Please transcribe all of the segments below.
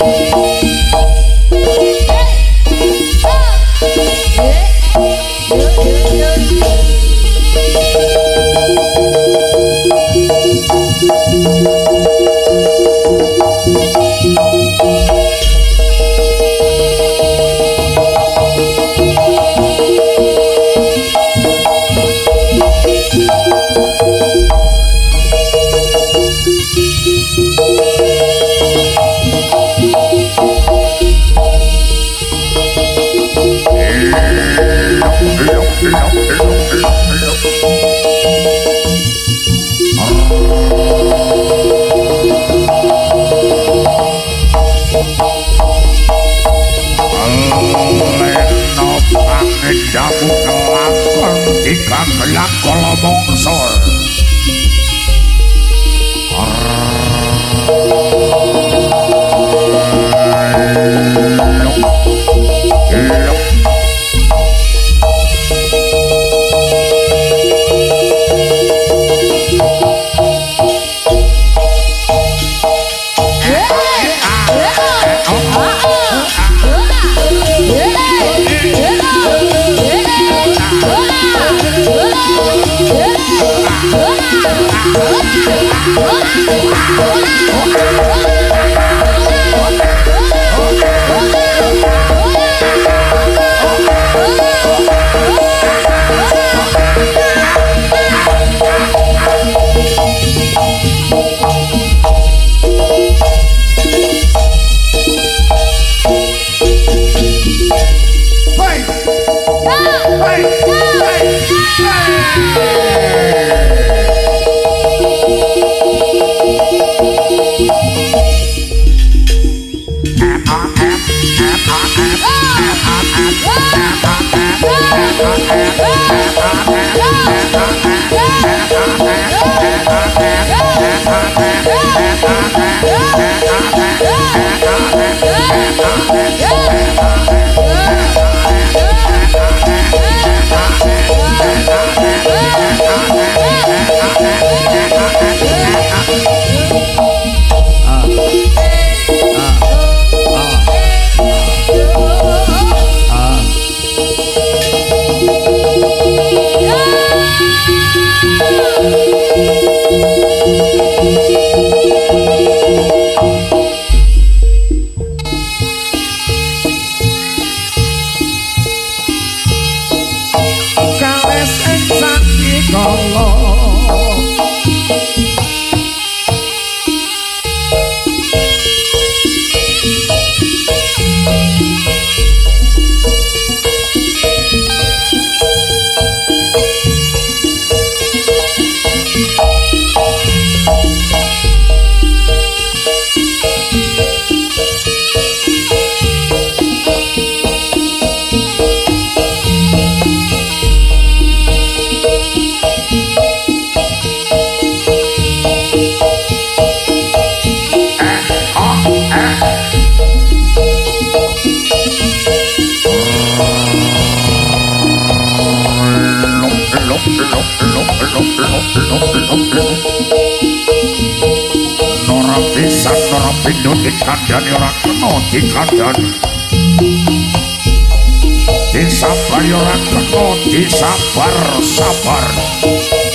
Thank you. Fica lá, colobonzo Hey! Hey! Hey! Uh. Nora bisa nora pindu di kandian kena dikandani kandian Di sabar kena disabar sabar, sabar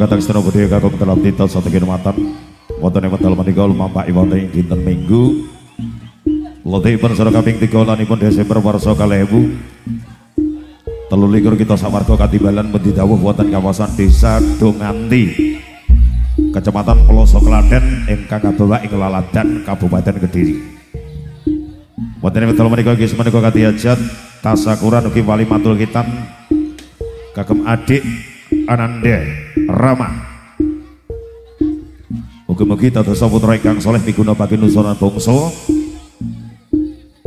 kadang sedaya budaya kakung dalam titel satu kinamatan wonten ing medal menika lumampah wonten ing dinten Minggu. Lodipun sura kaping 3 lanipun Desember warsa 2000 telu likur kita samarga katibalan mendi dawuh wonten kawasan Desa Donganti Kecamatan Pelosok Klaten ingkang kabawa ing Laladan Kabupaten Kediri. Wonten ing medal menika inggih menika kadiyajat tasakuran ugi wali matul kitan kagem adik Ananda Rama Mugi-mugi dadosa putra ingkang saleh piguna bagi nusana bangsa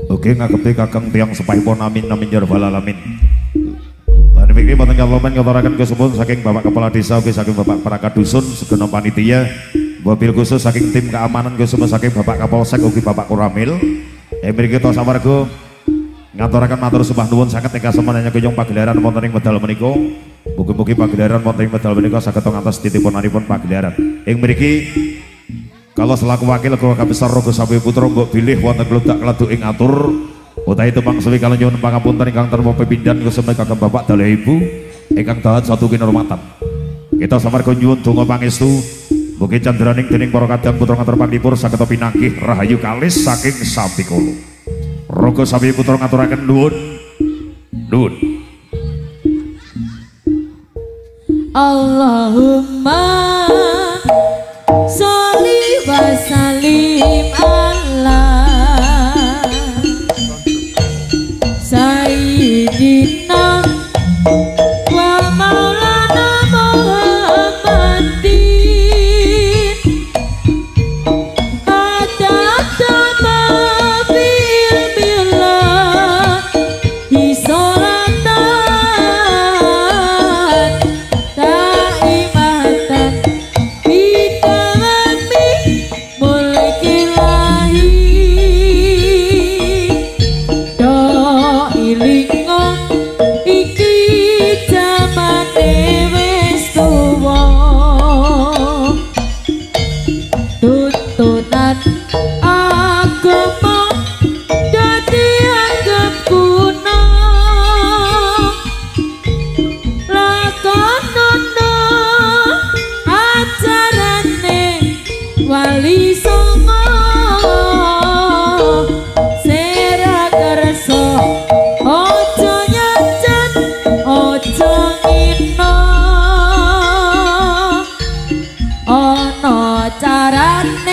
Oke ngagepi kakang tiang sepahipun amin amin ya rabbal alamin. Lan mikri boten kalomen ngaturaken kesempatan saking Bapak Kepala Desa oke saking Bapak Perangkat Dusun segenap panitia mobil khusus saking tim keamanan kesempatan saking Bapak Kapolsek oke Bapak Kuramil. Emir kita samarga ngaturaken matur sembah nuwun saged ingkang semenanya kuyung pagelaran wonten ing medal menika. Mugi-mugi pagelaran wonten ing medal menika saged ngantos titipunanipun pagelaran. Ing mriki kalau selaku wakil keluarga besar Rogo Sapi Putra mbok pilih wonten tak keladu ing atur utahe bang suwi kalau nyuwun pangapunten ingkang termo pepindhan kuseme kagem Bapak dalah Ibu ingkang dahat satu kinurmatan. Kita samarga nyuwun donga pangestu mugi candraning dening para kadang putra ngatur pangdipur saged pinanggih rahayu kalis saking Sapikolo. Rogo Sapi Putra ngaturaken nuwun. Nuwun. Allahumma heart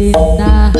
cinta.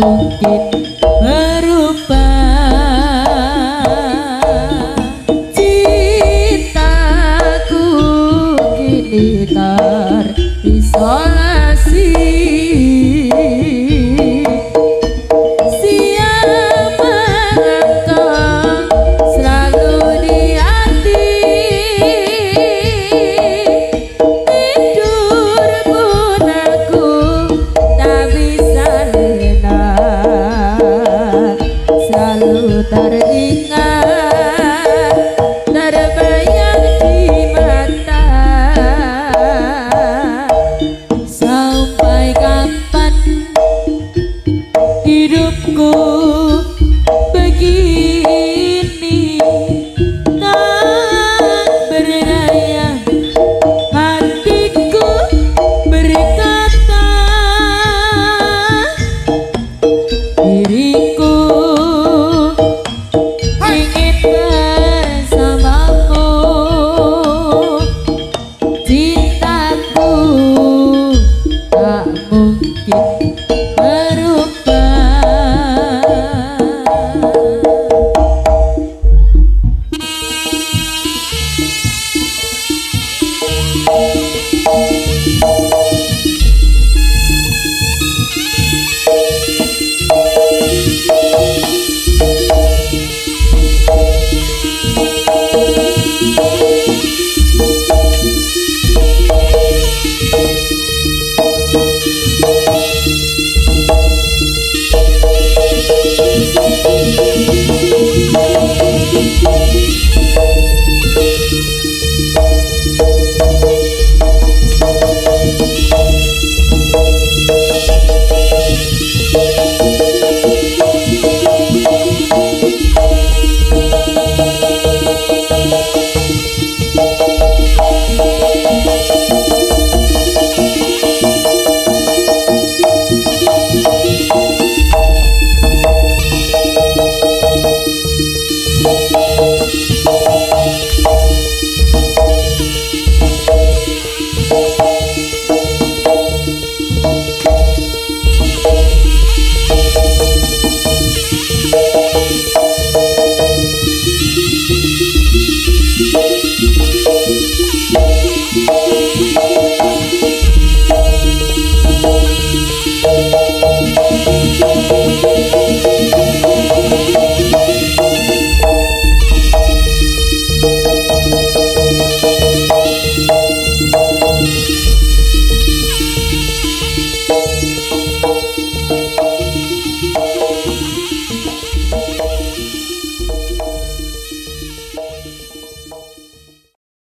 Bukit